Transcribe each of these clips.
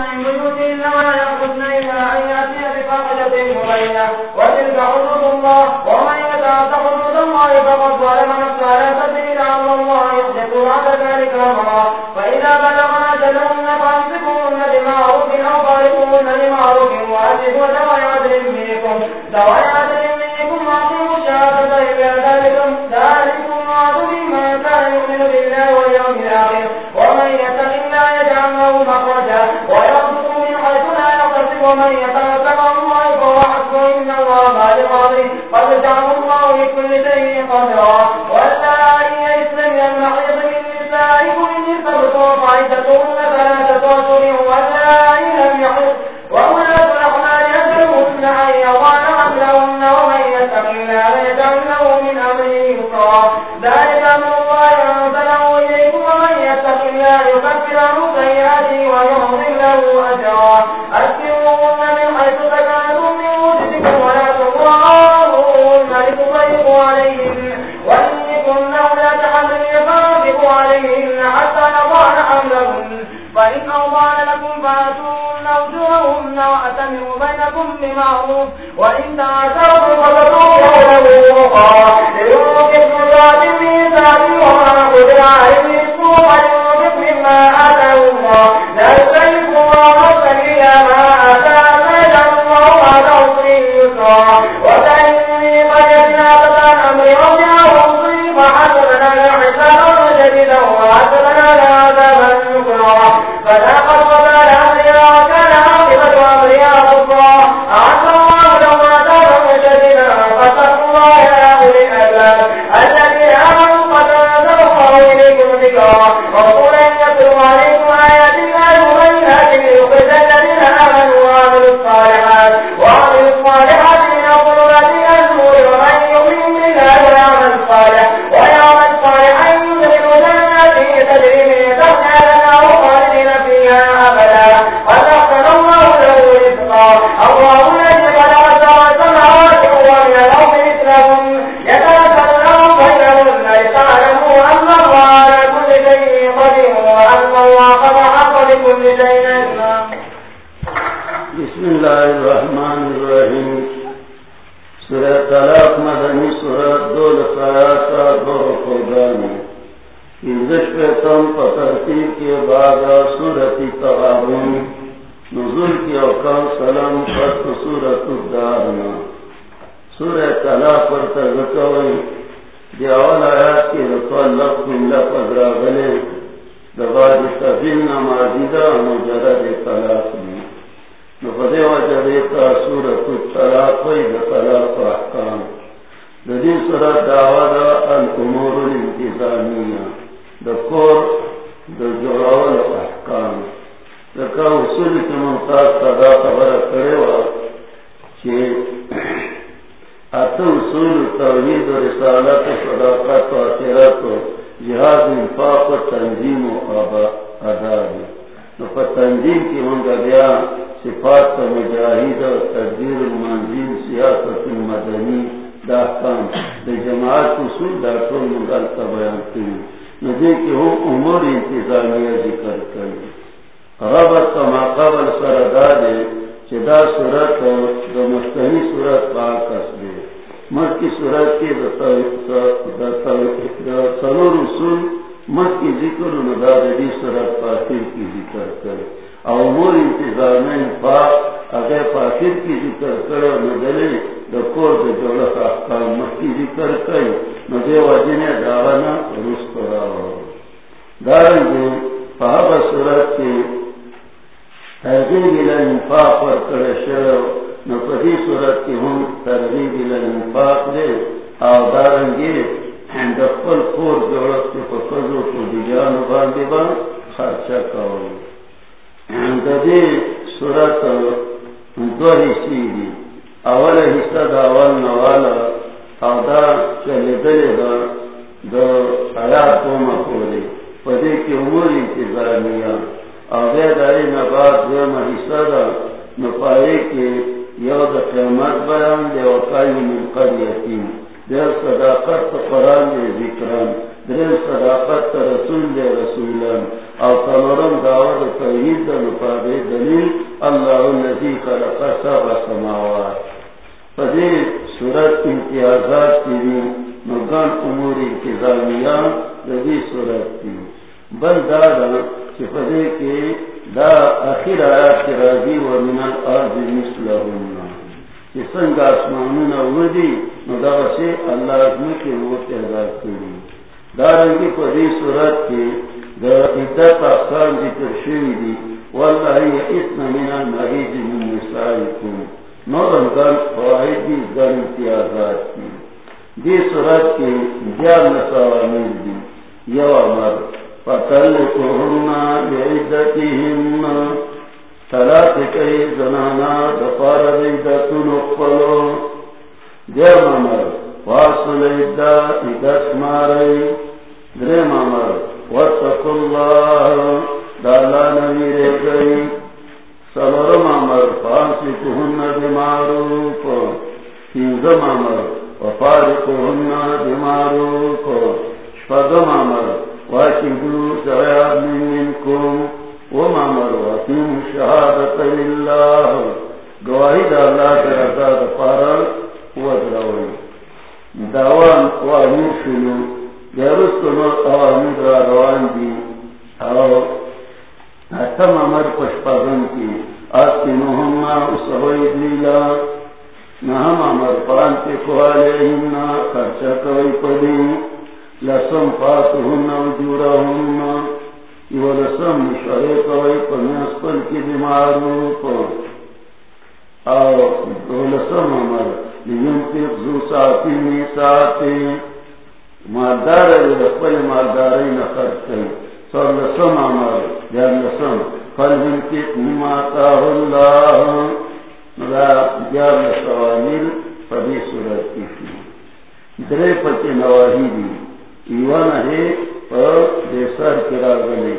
من الله شيء قدرا واللائي يئسن من المحيض من نسائكم ارتبتم فعدتهن اول آیات کی رسول لفظ من لفظ راغلے دباد تفین نمازیدہ مجرد طلاق۔ دی نفدے وجہ دیتا سورت الطلاق وی دا طلاق احکام۔ دا دی سورت دعوی دا الامور الانتظامیہ۔ دا کور دا جوڑاول احکام۔ دا کا اصول کی ممتاز صدا خبر کرے وا چی اصول توحید و رسالت و صداقت و اخرت و جہاد انفاق و تنظیم و آداب نو پر تنظیم کی منگا بیا صفات کا مجاہد اور تدبیر المنزل سیاست المدنی دا کام دا جماعت اصول دا مغل کا بیان کی نجے کہ ہم امور انتظامیہ ذکر کری ربط کا ماقابل سرداد چدا صورت دا مستحی صورت پاکس دے مر کی صورت کے سرور اصول مت کی ذکر ندادی صورت پاکر کی ذکر کرے۔ اور امور انتظام پاک اگر پاکر کی ذکر کرو نظرے دکور دے دولت احکام مت کی ذکر کئی نجے وجن داوانا روس کرا دارن جو پاپ صورت کے ترغیب الانفاق پر کرے شروع نفدی صورت کی ہم ترغیب الانفاق دے او دارن گے دخل خور دولت کے پکزو کو دیجان باندے با خرچہ کرو ددی سورت دو حصی دی۔ اول حصہ دا اول نوالا او دا چلے دلے دا دا حیات کو مکولے پدے کی امور انتظامیہ۔ او دے داری نباد دوم حصہ دا نپائے کے یو دا بیان دے من قریتیم دیر صداقت قرآن دے ذکران. صداقت رسول دے او تلورم دعوت توحید دا دلیل اللہ الذي خلق سبع سماوات. فدی صورت امتیازات تیری امور انتظامیان صورت بل دادا کے دا اخیر آیات کی راضی و من الارض مثلہم سنگ آسمان ودی ندا سے اللہ ازم کے وہ پیدا کری دارنگی پدی صورت کے دا عدت آسان ذکر شوی دی. واللہ یئسن من المحیج من نسائکم. نورم گن فوائد دی گن امتیازات کی. دی صورت کے دیار نسوامل دی. یو امر. فتلقهن بعدتهن ثلاث کئی زنانا دفار عدت نقبلو دیم امر فاصل عدت عدت مارئی درم امر واتقوا الله دالا نویر گئی سلورم امر فاسقهن بمعروف تینزم امر وفارقهن بمعروف شفدم امر واشهدوا سواد منكم وما مرواتهم شهادة لله گواہی دا اللہ کے رضا دا پارا قوانین شنو قوانین را روان دی او پشپاگن کی کی اسوئی دیلا نہم پانتے خرچہ کوئی لسم فاتحن وجورهن یو لسم مشورے کوئی پنیاس پل کی بیمارو کو او لسم عمر لیم پیق زو ساتی می ساتی ماردار رفل مارداری کئی لسم عمر لسم. اللہ لسوانیل صورت کی درے پچے نواہی دی ایوان ہے پر دیسر کرا گلے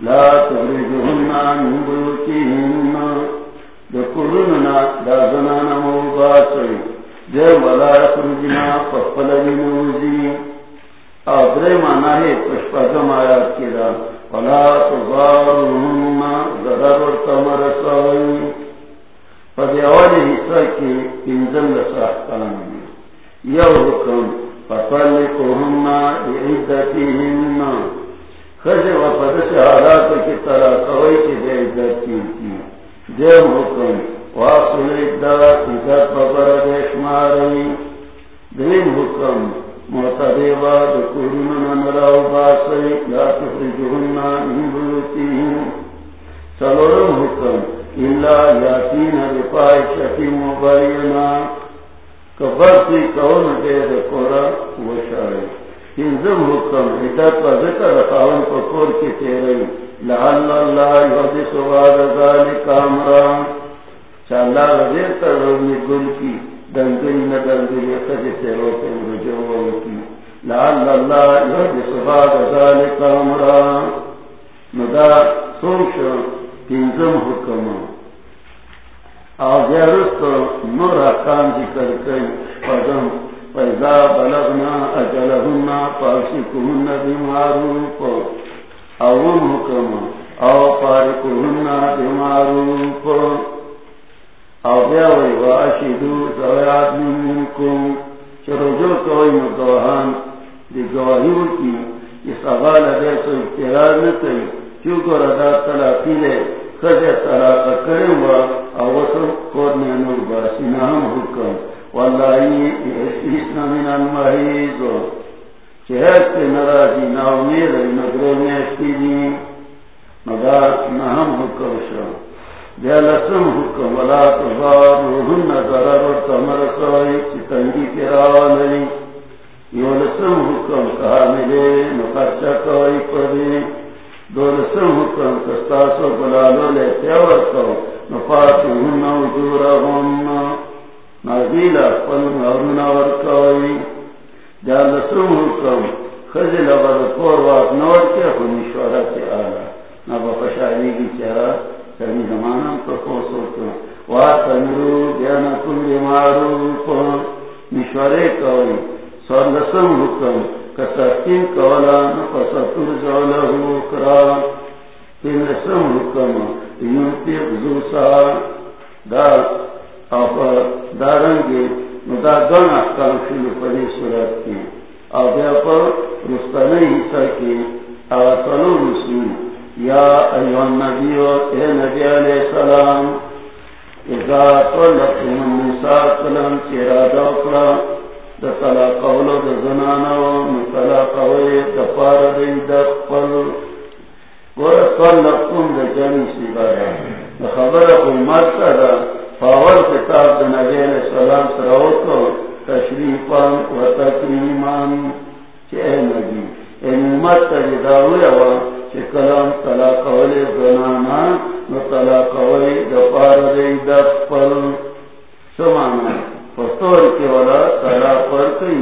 لا تبرجہن دا زنانا ولا فقل آدرے مانا ہے پشپاگم آیات ولا ضرر ورطمر سوئی پدی اولی حصہ کی انزل ساختان یو حکم فطلقهن بعدتهن خزر و پدس حالات کی طرح کی کی دیم حکم واصل عدت عدت ببرد اشماری دیم حکم دکورن باسی لا من سلورم حکم کبرتی کون دے دکورا وشارے تنزم حکم عدت و ذکر خاون کو کور کی تیرے۔ لعل اللہ یحدث بعد امرا۔ چالا گل کی نہ تیرو رجوع کی۔ لعل اللہ یحدث بعد امرا۔ سوچ حکم۔ نور احکام ذکر کئی پدم پیدا بلغنا اجلہنا پاسکہن بمعروف۔ اون حکم او پارکہن بمعروف۔ او بیاوی واشدو زویاد منکم چرجو کوئی مدوحان دی گواہیو کی، اس اغال دیسو اقترار نکی چونکو ردا تلاقی لے خجر طلاق کرے ہوا اوسر قرن نور باسنا حکم. واللہی من المحیض. چہت کے نراجی نگرے میں اشتی دی. مدار نہم حکم شا حکم. ولا روحن ضرر و تمر سوئی. کے راولی حکم کہا ملے. کوئی دولسم حکم کستاسو بلالو کو نفاتو ہنو جورا ہنو نازیلا پل حکم. خزل ابر پور واق نور کے خونشورا کے آلا. نبا پشاری کی چہرہ سمی زمانہ پر خوصو کو واتنرو بیانا کل معروف مشورے کوئی. سولسم حکم. کتحقیم کولا نفسطور زولہو کرا تین سم حکم. یونتی بزوسا دا آفا دارنگی دا گن احکام شلو پری صورت کی. آبیا والا تلا پر کئی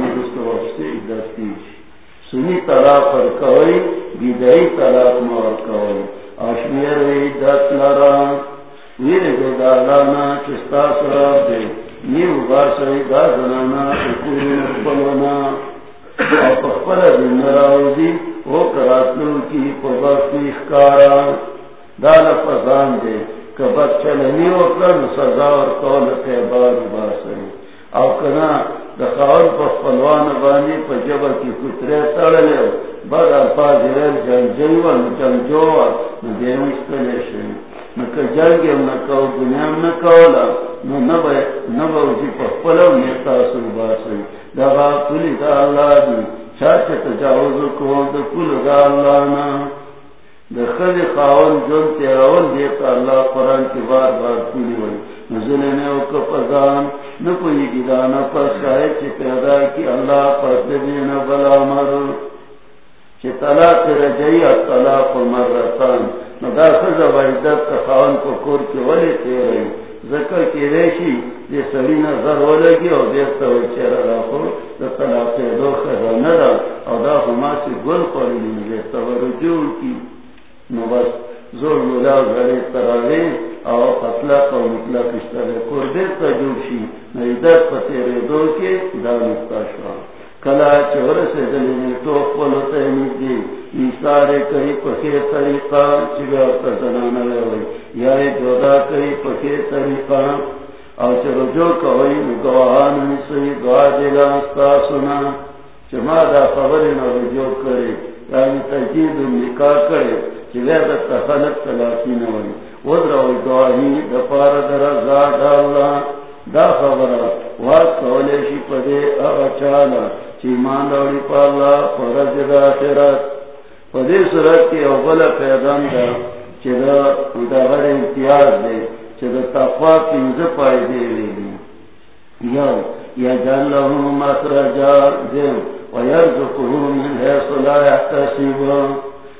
سنی تلا پر کوئی بیدائی طلاق مور کوئی آشمیر وی دست لرا. ویر دے دالانا چستا سراب دے نیو دا زنانا اکوری دن راوزی کی اخکارا دے کبت چلنی وکرن سزا ورکول قیبار او کنا دخاول پا فلوان بانی پا جبا کی کترے تڑلے بعد الفاظ ریل جنجیو نجنجو ندیم استلے شئی نکا جنگی نکاو دنیام نکاولا نو نبا وزی پا فلو نیتا سربا سئی دغا کلی دا اللہ دی چاچے تجاوزو کون دا کل دا اللہ نا دخل خاون جن تیراون دیتا اللہ قرآن کی بار بار کلی وئی نزلنے او کپزان نپوئی گدانا پر شاید پیدا کی، اللہ پر بلا مر۔ چی طلاق رجعی طلاق مرتان ندا خزا کو کور کی ولی تیرے ذکر کی ریشی دی سوی نظر ولگی او دیستا وی چیر راکو دا طلاق دو خزا ندا او دا خما سی گل خوری دیستا ورجول کی۔ نو بس۔ زور ملا غری تراوی او اطلاق او مطلق اشتره کردیر تا جوشی، نیدر پتیر دو کے دانستا شوا. کلا چور سے دلینے تو پلو تحمید دی ایسارے کئی پخیر طریقہ چگا اکتا زنانا لوئی یا جودا کئی پخیر طریقہ او چلو جو کوئی گواہان نسوی، دعا دیلا استا سنا. چما دا خبری نو جو کرے یعنی تجدید نکاح کرے. چگا تخلق تلاقی نوئی ودرو دعاہی دا وات پدے چی مان پا اللہ پرد دا پدے صورت کی اول پیدان دا چی دا دا غر امتیاز دے. چی دا تقوی پینز پائی دے یا جان من حیث لا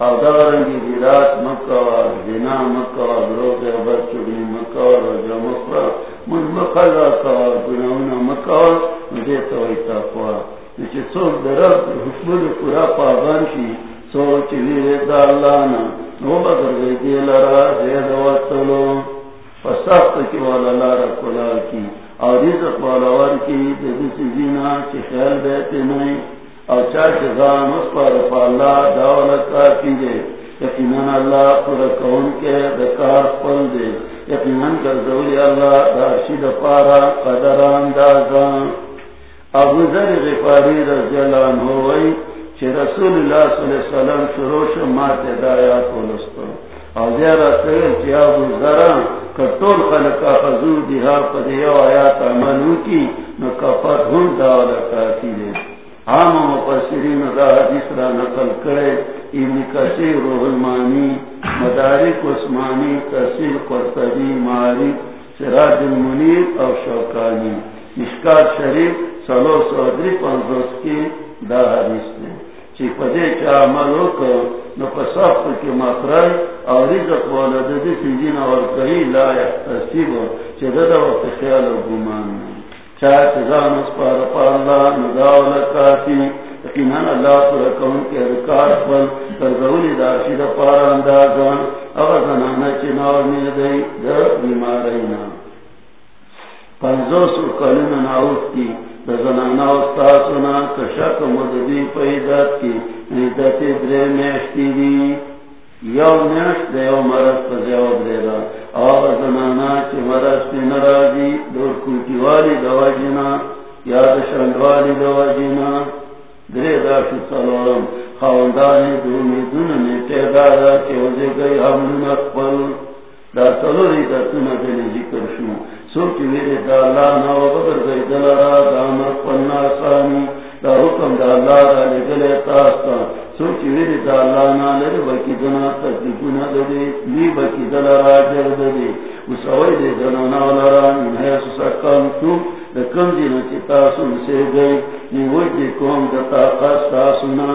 او دارنگی دیرات مکوا زنا مکوا دروغ عبر چوڑی مکوا رجا مکوا مجمقل گناونا مکوا مجھے توی نچے سوک درب پورا دا اللہ نا نو بگر گئی لرا زید وطلو کی والا لارا کلا کی۔ اور رزق والا ور کی دیسی چی خیال بیتے نہیں۔ اور چاچ غان اس پر پا اللہ دولت کا کیجے یقیناً اللہ پورا کون کے دکار پل دے. یقیناً کر دولی اللہ دارشی دپارا قدر اندازان ابو ذر غفاری رضی اللہ عنہ ہوئی چھ رسول اللہ صلی اللہ علیہ وسلم شروش مات دایا کولستو اور زیادہ سویل چھ ابو ذران کتول خلقا خضور دیہا پدیو آیات عملو کی نو کفت ہون دولت دے. عام مفسرین دا حدیث را نقل کرے، ابن کثیر روح المانی مدارک عثمانی، تحصیل قرطبی معارف سراج المنیر اور شوکانی. مشکات شریف سلو سودری پنزوس کی دا حدیث نے چی پدے چا عملو کا نو پسافت کی مخرج او رزق والا ددی سیزین اور کئی لا یحتسیب چی ددا وقت خیال و گمان میں چاہ چیزان اس پار پا اللہ نداولا یقیناً اللہ پر کون کے ادکار پر ترگولی داشی دا پارا اندازان، اگر زنانا چی میدئی در بیمارینا پنزو سو کلین ناوت کی زنانا استاسونا کشک مددی پیدات کی، عیدت درے میشتی دی۔ یو میشت دیو مرس پزیو دریدا آغا زنانا چی مرس پی نرازی دور کوٹی والی دوا جنا یاد شنگوالی دوا جنا درے داشت سلورم خواندانی دونی دونی تیدادا چی وزی گئی حملون اقبل دا سلوری دا سنہ دلی ذکر شو سوچ ویرے دا اللہ نو بدر گئی دلارا، دا امر پننا سانی دا حکم دا اللہ دا لگلے تاستا۔ سوچ ویرے دا اللہ نا لر بکی دنا تکلیفونا دے لی بکی دلارا جر دے اس اوئی دے دنا لرا من حیث تو دا کم دینا جی چی تاسو سے گئی۔ نی وی دی کون دا تاقاس تاسونا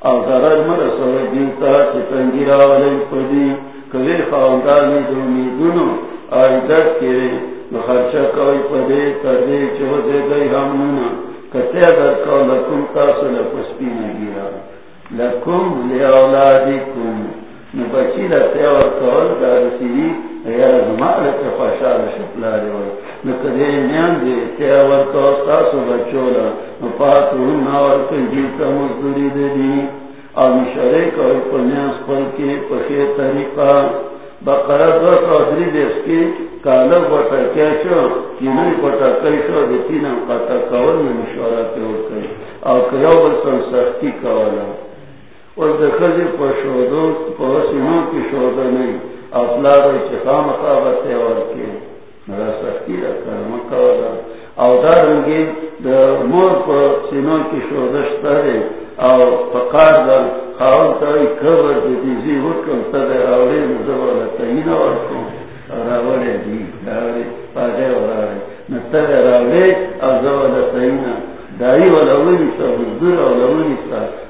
او ضرر مرسو دیتا چی تنگیرا ولی پدی کبھی خواندانی دو میدونو آئیدت کے خرچہ کوئی پدے کردے چوزے گئی ہمونا کتے در کو لکم تاسو لپسپی نگیرا لکم لی اولادی کم نبچی لتے اور کول دارسیری یا زمالت خوشال شپلاری وی نکدے نیان دے تے اور کول تاسو بچولا نپاتو ہم ناور کنجیتا مزدوری دے دی اور مشورے کو پنیاس پل کے پخے طریقہ بقرہ دو سو دری دیس کی کالب بٹا کیا شو کنوی بٹا کئی شو دی تینا قطع کول میں مشورہ پہ ہو کئی اور کیو بلسن سختی کولا اور دخلی پر شودو پوسینوں کی شودو نہیں اپنا اپلا رئی چخام خوابت اور کے میرا سختی رکھا مکولا او دارنگی دا مور پر سینوں کی شودش ترے او فقار دا خاون تاوی کبر دی دیزی حکم تده راولی مزوالا تایین ورکم راولی دی راولی پاگه وراولی نتده راولی او زوالا تایین دایی والا ولی سا بزدور والا ولی سا۔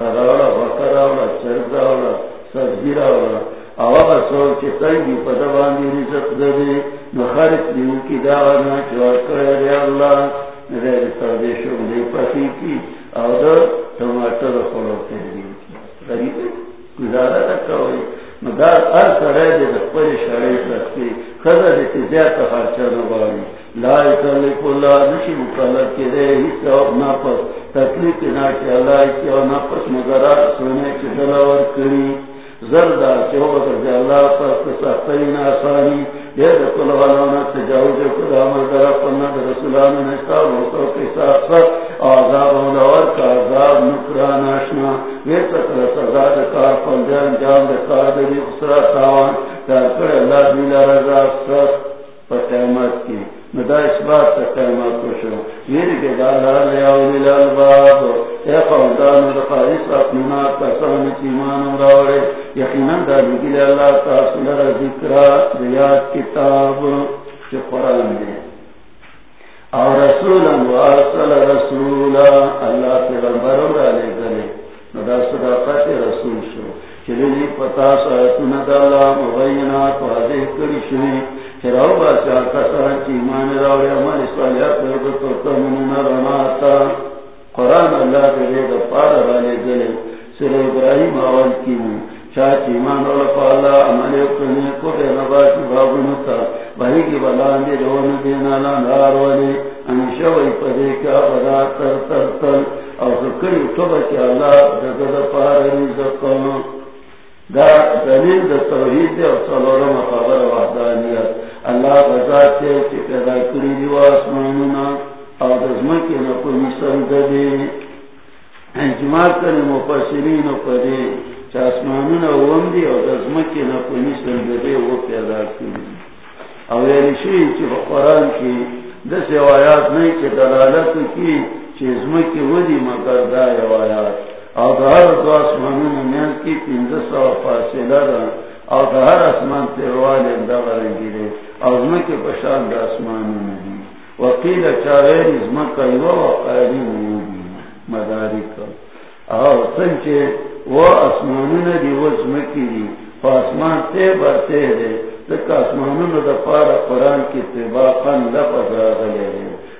نمیلائی خراولا بکراولا چرزاولا سبزیراولا سوال چی تنگی پدوانی رزق دیو کی داوانا چوار کرے دے اللہ. پسی کی. او ٹماٹر خورو کی. غریب گزارا مدار ار سرے دخپر خضر زیادہ خرچہ نباری. لا اکلف اللہ نشی کے دے تکلیف ناکی اللہ کی اور نفس مدرات سونے کی دلاور کری۔ زردا چوبت رضی اللہ پر سختین آسانی۔ یہ رکل والانا تجاوز کد عمل در اپنا در رسولان نشتا موتو کے ساتھ ساتھ آزاب اولور کا عذاب نکران آشنا۔ یہ سکر سزاد کار، پنجان جام دکار دلی خسرا تاوان۔ در پر اللہ دیلا رضا سخت پر قیمت کی۔ مدا اس بات سے قیمت کو شو میری کے دالا لیا اولی الباب اے قومدان رخائص اپنا کسان چیمان راوڑے یقیناً دا لگی اللہ تاثل ذکرہ ریاض کتاب جو قرآن دے۔ اور رسولا وارسل رسولا اللہ پیغمبر را لے گلے۔ مدا صداقت رسول شو۔ چلی جی پتا سایتنا دا اللہ مبینات واضح کری شوی چراو او سکری کی اللہ دا دا پارا رزق دا دلیل دا توحید دے اور صلورم خبر وحدانیت اللہ بذات تے کہ پیدا کری دیو آسمانونا اور دزمکی نکو نسل دے اجمال کرے مفسرین پدے چاسمانون اوم دی او دزمکی نپنی سندے وہ پیدا کی او یعنی شوی چی قرآن کی دس آیات نہیں چی دلالت کی چی ازمکی ودی مگر دا آیات او دہر دو اسمانون میان کی پندس و فاصلہ دا او دہر اسمان تیروال دا غرنگی او ازمکی پشان دا اسمانون دی وقیل چاویر ازمکا یو وقائلی موجود مداری کا او سنچے وہ آسمان دی وہ زمکی دی. آسمان تے برتے دے تک آسمان دا پارا قرآن کی تباقا لفظ آگلے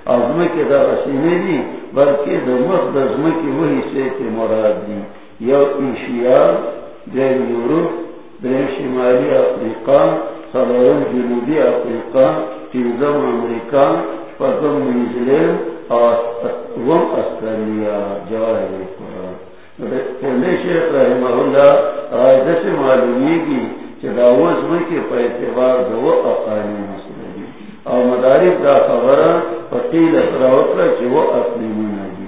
دے ازمکی دا رسینے دی بلکہ دا مخد ازمکی وہی سے تے مراد دی یو ایشیا دیر یوروپ دیر شمالی افریقہ سلورم جنوبی افریقہ تیزم امریکہ پدم نیوزیلینڈ وم استرالیا جواہر پہلے شیخ رحمہ اللہ آئیدہ سے معلومی گی کہ داوز میں کے پہ اعتبار دو اقانی مسئلہ اور مدارک دا خبرہ فقیل اقراوکر کہ وہ اقلی مناجی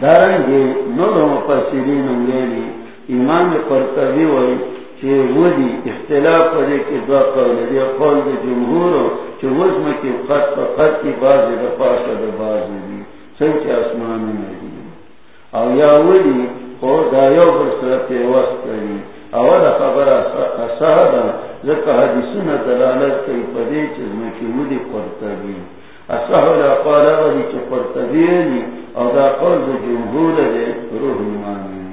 دارنگے نور مفسرین انگیلی امام قرطبی ہوئی کہ وہ دی اختلاف کرے کہ دعا قول دی قول دی جمہور کہ وزم کی خط پر خط کی بازی دا پاشا دا بازی دی سنچ آسمان میں دی او یا ولی خو دا یو برسرت وقت کری اولا خبر اصحابا لکا حدیثون دلالت کئی پدی چیز میں کی ودی قرطبی اصحابا قال چی قرطبی او دا قول دا جمہور دی، روح ایمانی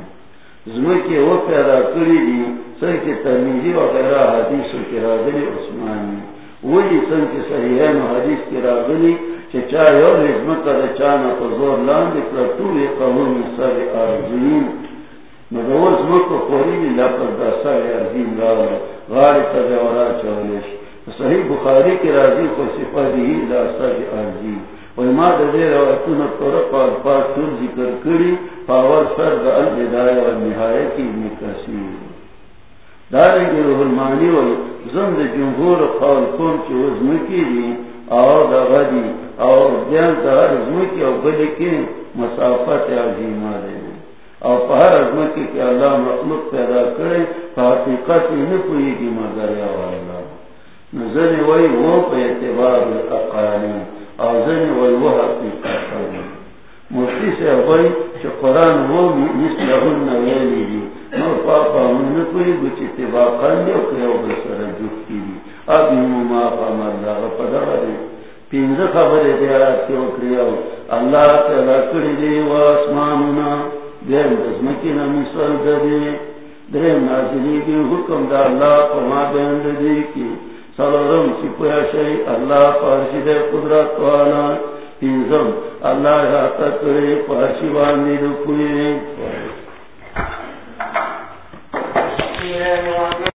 زمکی وہ پیدا کری دی سن ترمیزی وغیرہ حدیث کی راغلی عثمانی وہی سن صحیحین و حدیث کی راغلی چچا یو حزمت دا چانا پر لاندی پر قومی سر آرزین مدور زمکو خوری لی لپر دا سر آرزین راولا غاری تا جورا چولش صحیح بخاری کی راضی کو صفا دی لا سر آرزین وما دا دے روایتون طرق و الفاظ تر ذکر کری پاور سر دا البدایہ و نہایتی ابن کثیر دارنگی روح المانی و زند جمهور قول کن چی وزمکی دی۔ اور دا غدی اور دیان دا ہر ازمکی او بلی کی مسافت عظیمہ دے۔ اور پہر ازمکی کی کہ اللہ مخلوق پیدا کرے حقیقت فحقیقت نکوئی کی مگر یا اللہ نزن وی وہ پہ اعتبار اقانی اور زن وی وہ حقیقت کرنے مفتی سے ہوئی کہ قرآن وہ مثلہن ویلی دی نو پاپا من کوئی گچی تبا قرنی او کریو بسر جفتی دی اب یمو ما فامر لاغا پدا غری پینز خبر دی آیات کیو کریو اللہ تعالی کری دی و اسمانونا دیم دزمکینا مثال دی دریم نازلی دی حکم دا اللہ پما بیند دی کی. سلورم سپیا شئی، اللہ پارشی دے قدرت وانا. پینزم، اللہ حاتا کرے پارشی واندی دو